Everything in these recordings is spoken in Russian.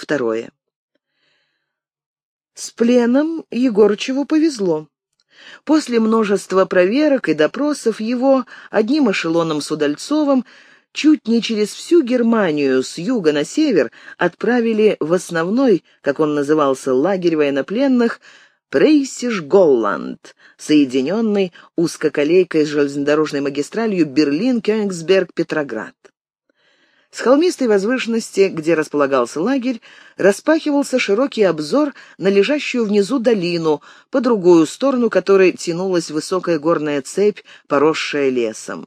Второе. С пленом Егорычеву повезло. После множества проверок и допросов его одним эшелоном с Удальцовым чуть не через всю Германию с юга на север отправили в основной, как он назывался, лагерь военнопленных Прейсиш-Голланд, соединенный узкоколейкой с железнодорожной магистралью Берлин-Кёнигсберг-Петроград. С холмистой возвышенности, где располагался лагерь, распахивался широкий обзор на лежащую внизу долину, по другую сторону которой тянулась высокая горная цепь, поросшая лесом.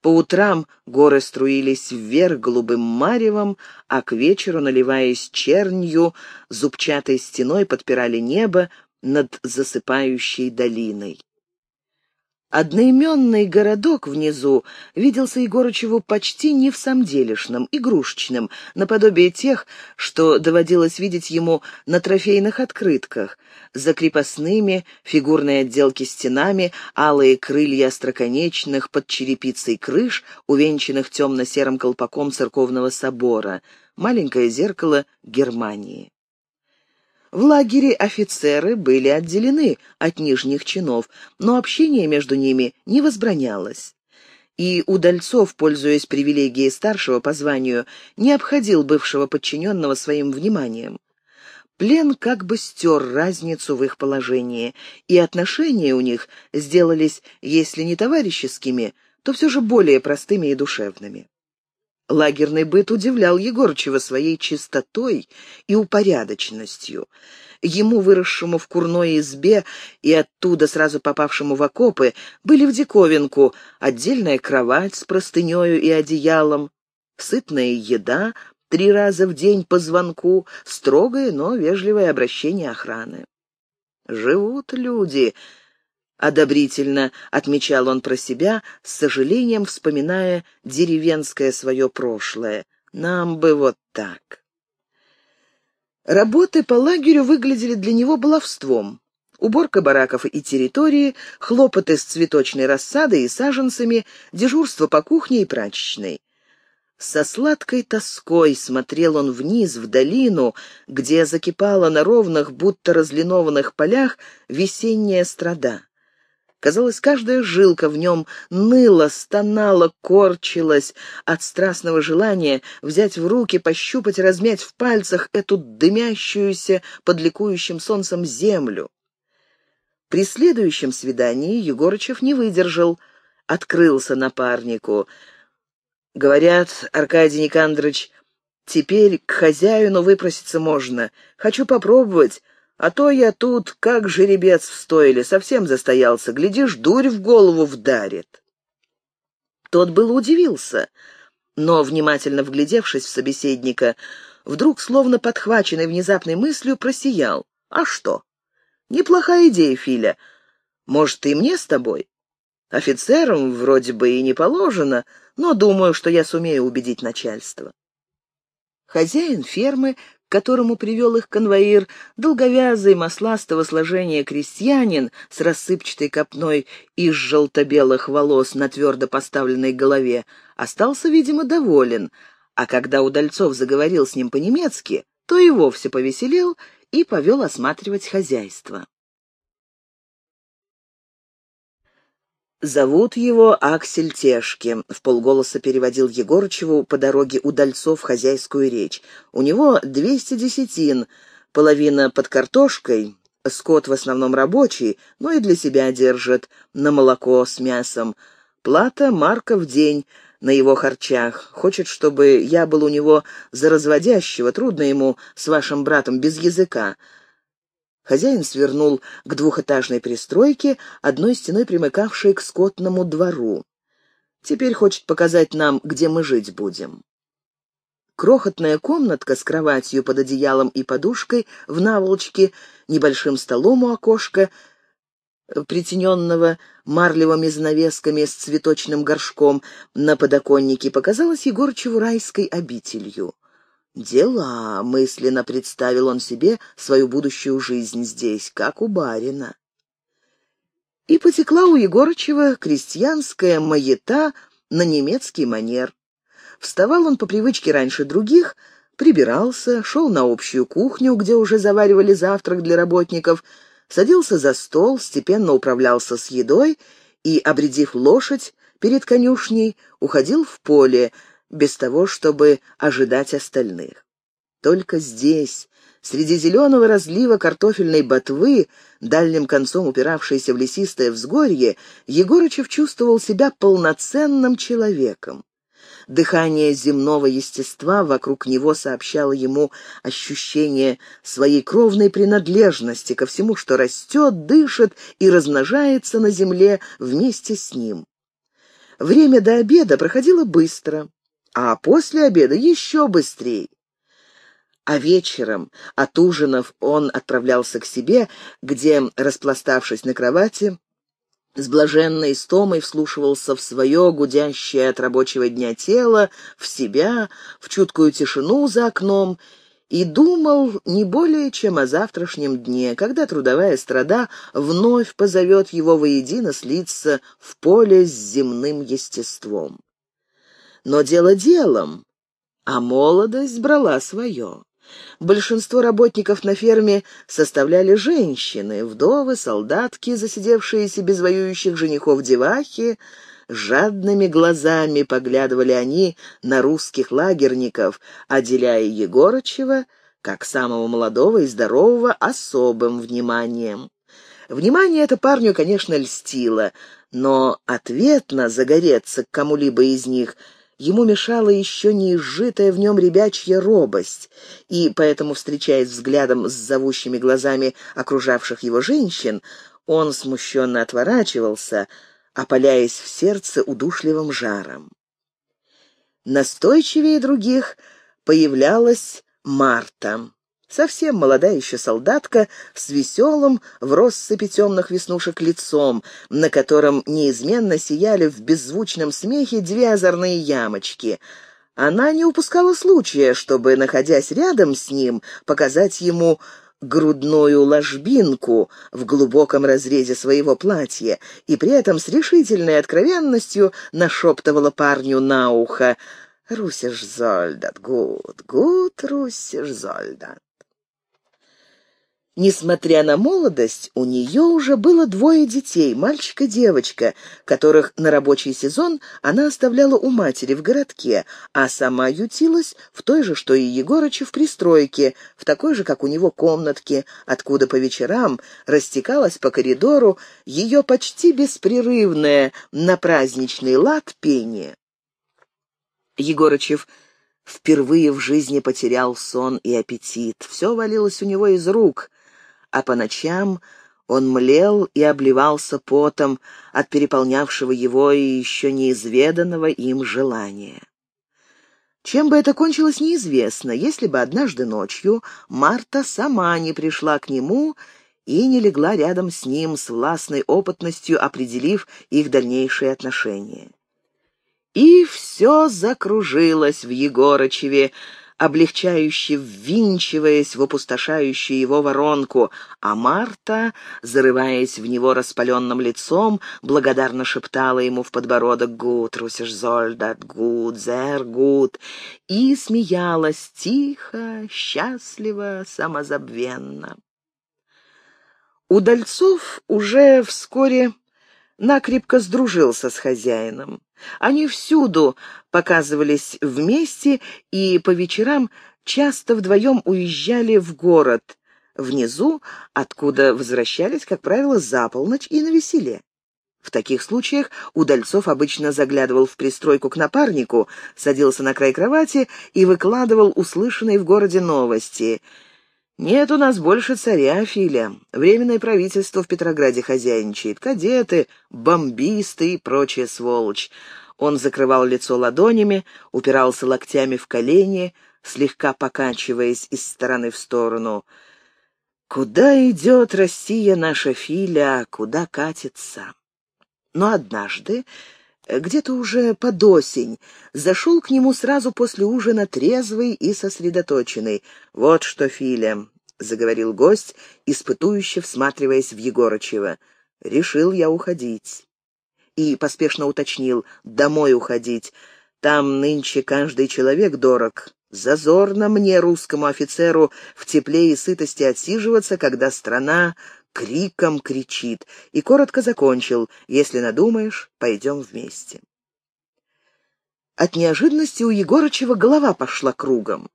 По утрам горы струились вверх голубым маревом, а к вечеру, наливаясь чернью, зубчатой стеной подпирали небо над засыпающей долиной. Одноименный городок внизу виделся Егорычеву почти не в самделишном, игрушечным, наподобие тех, что доводилось видеть ему на трофейных открытках. За крепостными, фигурные отделки стенами, алые крылья остроконечных под черепицей крыш, увенчанных темно-серым колпаком церковного собора, маленькое зеркало Германии. В лагере офицеры были отделены от нижних чинов, но общение между ними не возбранялось. И Удальцов, пользуясь привилегией старшего по званию, не обходил бывшего подчиненного своим вниманием. Плен как бы стер разницу в их положении, и отношения у них сделались, если не товарищескими, то все же более простыми и душевными. Лагерный быт удивлял Егорычева своей чистотой и упорядоченностью. Ему, выросшему в курной избе и оттуда сразу попавшему в окопы, были в диковинку отдельная кровать с простынею и одеялом, сытная еда, три раза в день по звонку, строгое, но вежливое обращение охраны. Живут люди, Одобрительно отмечал он про себя, с сожалением вспоминая деревенское свое прошлое. Нам бы вот так. Работы по лагерю выглядели для него баловством. Уборка бараков и территории, хлопоты с цветочной рассадой и саженцами, дежурство по кухне и прачечной. Со сладкой тоской смотрел он вниз, в долину, где закипала на ровных, будто разлинованных полях, весенняя страда. Казалось, каждая жилка в нем ныла, стонала, корчилась от страстного желания взять в руки, пощупать, размять в пальцах эту дымящуюся под ликующим солнцем землю. При следующем свидании Егорычев не выдержал, открылся напарнику. Говорят, Аркадий Никандрович, теперь к хозяину выпроситься можно. Хочу попробовать, а то я тут, как жеребец в стойле, совсем застоялся. Глядишь, дурь в голову вдарит. Тот был удивился, но, внимательно вглядевшись в собеседника, вдруг, словно подхваченный внезапной мыслью, просиял. «А что? Неплохая идея, Филя. Может, и мне с тобой? Офицерам вроде бы и не положено, но думаю, что я сумею убедить начальство». Хозяин фермы которому привел их конвоир, долговязый, масластого сложения крестьянин с рассыпчатой копной из желто-белых волос на твердо поставленной голове, остался, видимо, доволен, а когда Удальцов заговорил с ним по-немецки, то и вовсе повеселел и повел осматривать хозяйство. «Зовут его Аксель Тешки», — в полголоса переводил Егорычеву по дороге удальцов хозяйскую речь. «У него двести десятин, половина под картошкой, скот в основном рабочий, но и для себя держит, на молоко с мясом. Плата марка в день на его харчах. Хочет, чтобы я был у него за разводящего, трудно ему с вашим братом без языка. Хозяин свернул к двухэтажной пристройке, одной стеной примыкавшей к скотному двору. Теперь хочет показать нам, где мы жить будем. Крохотная комнатка с кроватью под одеялом и подушкой в наволочке, небольшим столом у окошка, притененного марлевыми занавесками с цветочным горшком на подоконнике, показалась Егорчеву райской обителью. «Дела», — мысленно представил он себе свою будущую жизнь здесь, как у барина. И потекла у Егорычева крестьянская маята на немецкий манер. Вставал он по привычке раньше других, прибирался, шел на общую кухню, где уже заваривали завтрак для работников, садился за стол, степенно управлялся с едой и, обредив лошадь перед конюшней, уходил в поле, без того, чтобы ожидать остальных. Только здесь, среди зеленого разлива картофельной ботвы, дальним концом упиравшейся в лесистое взгорье, Егорычев чувствовал себя полноценным человеком. Дыхание земного естества вокруг него сообщало ему ощущение своей кровной принадлежности ко всему, что растет, дышит и размножается на земле вместе с ним. Время до обеда проходило быстро, а после обеда еще быстрее. А вечером, от ужинов, он отправлялся к себе, где, распластавшись на кровати, с блаженной истомой вслушивался в свое гудящее от рабочего дня тело, в себя, в чуткую тишину за окном и думал не более чем о завтрашнем дне, когда трудовая страда вновь позовет его воедино слиться в поле с земным естеством. Но дело делом, а молодость брала свое. Большинство работников на ферме составляли женщины, вдовы, солдатки, засидевшиеся без воюющих женихов девахи. Жадными глазами поглядывали они на русских лагерников, отделяя Егорычева, как самого молодого и здорового, особым вниманием. Внимание это парню, конечно, льстило, но ответно загореться к кому-либо из них Ему мешала еще не изжитая в нем ребячья робость, и поэтому, встречаясь взглядом с зовущими глазами окружавших его женщин, он смущенно отворачивался, опаляясь в сердце удушливым жаром. Настойчивее других появлялась Марта. Совсем молодая еще солдатка с веселым в россыпи темных веснушек лицом, на котором неизменно сияли в беззвучном смехе две озорные ямочки. Она не упускала случая, чтобы, находясь рядом с ним, показать ему грудную ложбинку в глубоком разрезе своего платья и при этом с решительной откровенностью нашептывала парню на ухо «Русиш Зольдат, гуд, гуд, Русиш Зольдат». Несмотря на молодость, у нее уже было двое детей, мальчик и девочка, которых на рабочий сезон она оставляла у матери в городке, а сама ютилась в той же, что и Егорыча, в пристройке, в такой же, как у него, комнатке, откуда по вечерам растекалась по коридору ее почти беспрерывное на праздничный лад пение. Егорычев впервые в жизни потерял сон и аппетит. Все валилось у него из рук — а по ночам он млел и обливался потом от переполнявшего его и еще неизведанного им желания. Чем бы это кончилось, неизвестно, если бы однажды ночью Марта сама не пришла к нему и не легла рядом с ним с властной опытностью, определив их дальнейшие отношения. И все закружилось в Егорычеве, облегчающе ввинчиваясь в опустошающую его воронку, а Марта, зарываясь в него распаленным лицом, благодарно шептала ему в подбородок «Gut, russisch Soldat, gut, sehr gut», и смеялась тихо, счастливо, самозабвенно. Удальцов уже вскоре накрепко сдружился с хозяином. Они всюду показывались вместе и по вечерам часто вдвоем уезжали в город, внизу, откуда возвращались, как правило, за полночь и на веселе. В таких случаях Удальцов обычно заглядывал в пристройку к напарнику, садился на край кровати и выкладывал услышанные в городе новости — «Нет у нас больше царя, Филя. Временное правительство в Петрограде хозяйничает. Кадеты, бомбисты и прочая сволочь». Он закрывал лицо ладонями, упирался локтями в колени, слегка покачиваясь из стороны в сторону. «Куда идет Россия наша, Филя? Куда катится?» Но однажды где-то уже под осень, зашел к нему сразу после ужина трезвый и сосредоточенный. «Вот что, Филя», — заговорил гость, испытующе всматриваясь в Егорычева, — «решил я уходить». И поспешно уточнил, «домой уходить. Там нынче каждый человек дорог. Зазорно мне, русскому офицеру, в тепле и сытости отсиживаться, когда страна криком кричит, и коротко закончил «Если надумаешь, пойдем вместе». От неожиданности у Егорычева голова пошла кругом.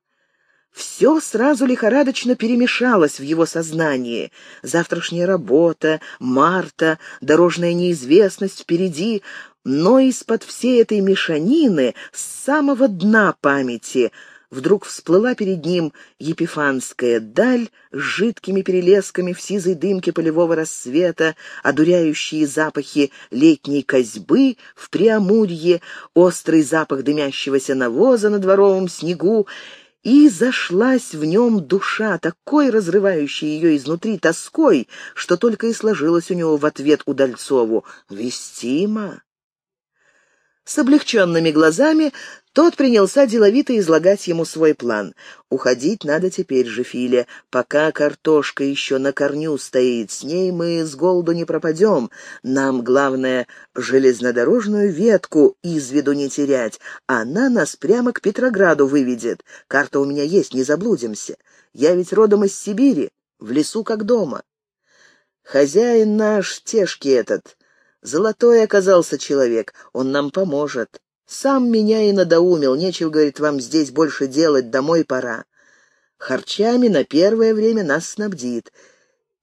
Все сразу лихорадочно перемешалось в его сознании. Завтрашняя работа, Марта, дорожная неизвестность впереди, но из-под всей этой мешанины, с самого дна памяти, вдруг всплыла перед ним епифанская даль с жидкими перелесками в сизой дымке полевого рассвета, одуряющие запахи летней козьбы в Преамурье, острый запах дымящегося навоза на дворовом снегу, и зашлась в нем душа, такой разрывающей ее изнутри тоской, что только и сложилось у него в ответ Удальцову «Вестима». С облегченными глазами тот принялся деловито излагать ему свой план. «Уходить надо теперь же, Филя, пока картошка еще на корню стоит. С ней мы с голоду не пропадем. Нам, главное, железнодорожную ветку из виду не терять. Она нас прямо к Петрограду выведет. Карта у меня есть, не заблудимся. Я ведь родом из Сибири, в лесу как дома. Хозяин наш, Тешки этот, Золотой оказался человек, он нам поможет. Сам меня и надоумил, нечего, говорит, вам здесь больше делать, домой пора. Харчами на первое время нас снабдит.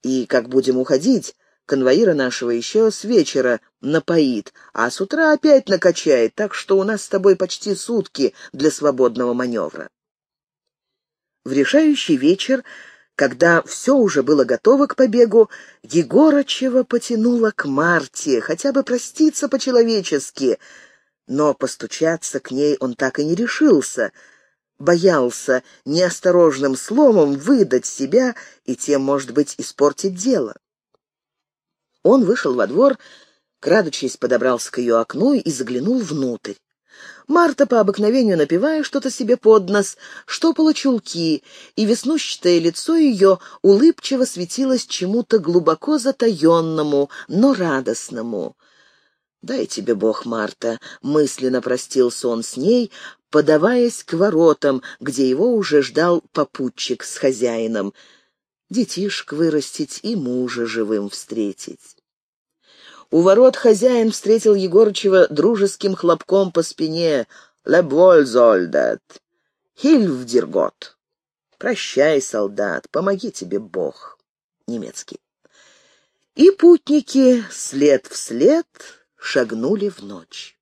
И как будем уходить, конвоира нашего еще с вечера напоит, а с утра опять накачает, так что у нас с тобой почти сутки для свободного маневра. В решающий вечер когда все уже было готово к побегу, Егорычева потянула к Марте, хотя бы проститься по-человечески, но постучаться к ней он так и не решился, боялся неосторожным словом выдать себя и тем, может быть, испортить дело. Он вышел во двор, крадучись подобрался к ее окну и заглянул внутрь. Марта, по обыкновению напивая что-то себе под нос, штопала чулки, и веснущатое лицо ее улыбчиво светилось чему-то глубоко затаенному, но радостному. «Дай тебе Бог, Марта», — мысленно простился он с ней, подаваясь к воротам, где его уже ждал попутчик с хозяином. Детишек вырастить и мужа живым встретить. У ворот хозяин встретил Егорычева дружеским хлопком по спине. «Лебволь, зольдат! Хильвдиргот!» «Прощай, солдат, помоги тебе Бог!» Немецкий. И путники след в след шагнули в ночь.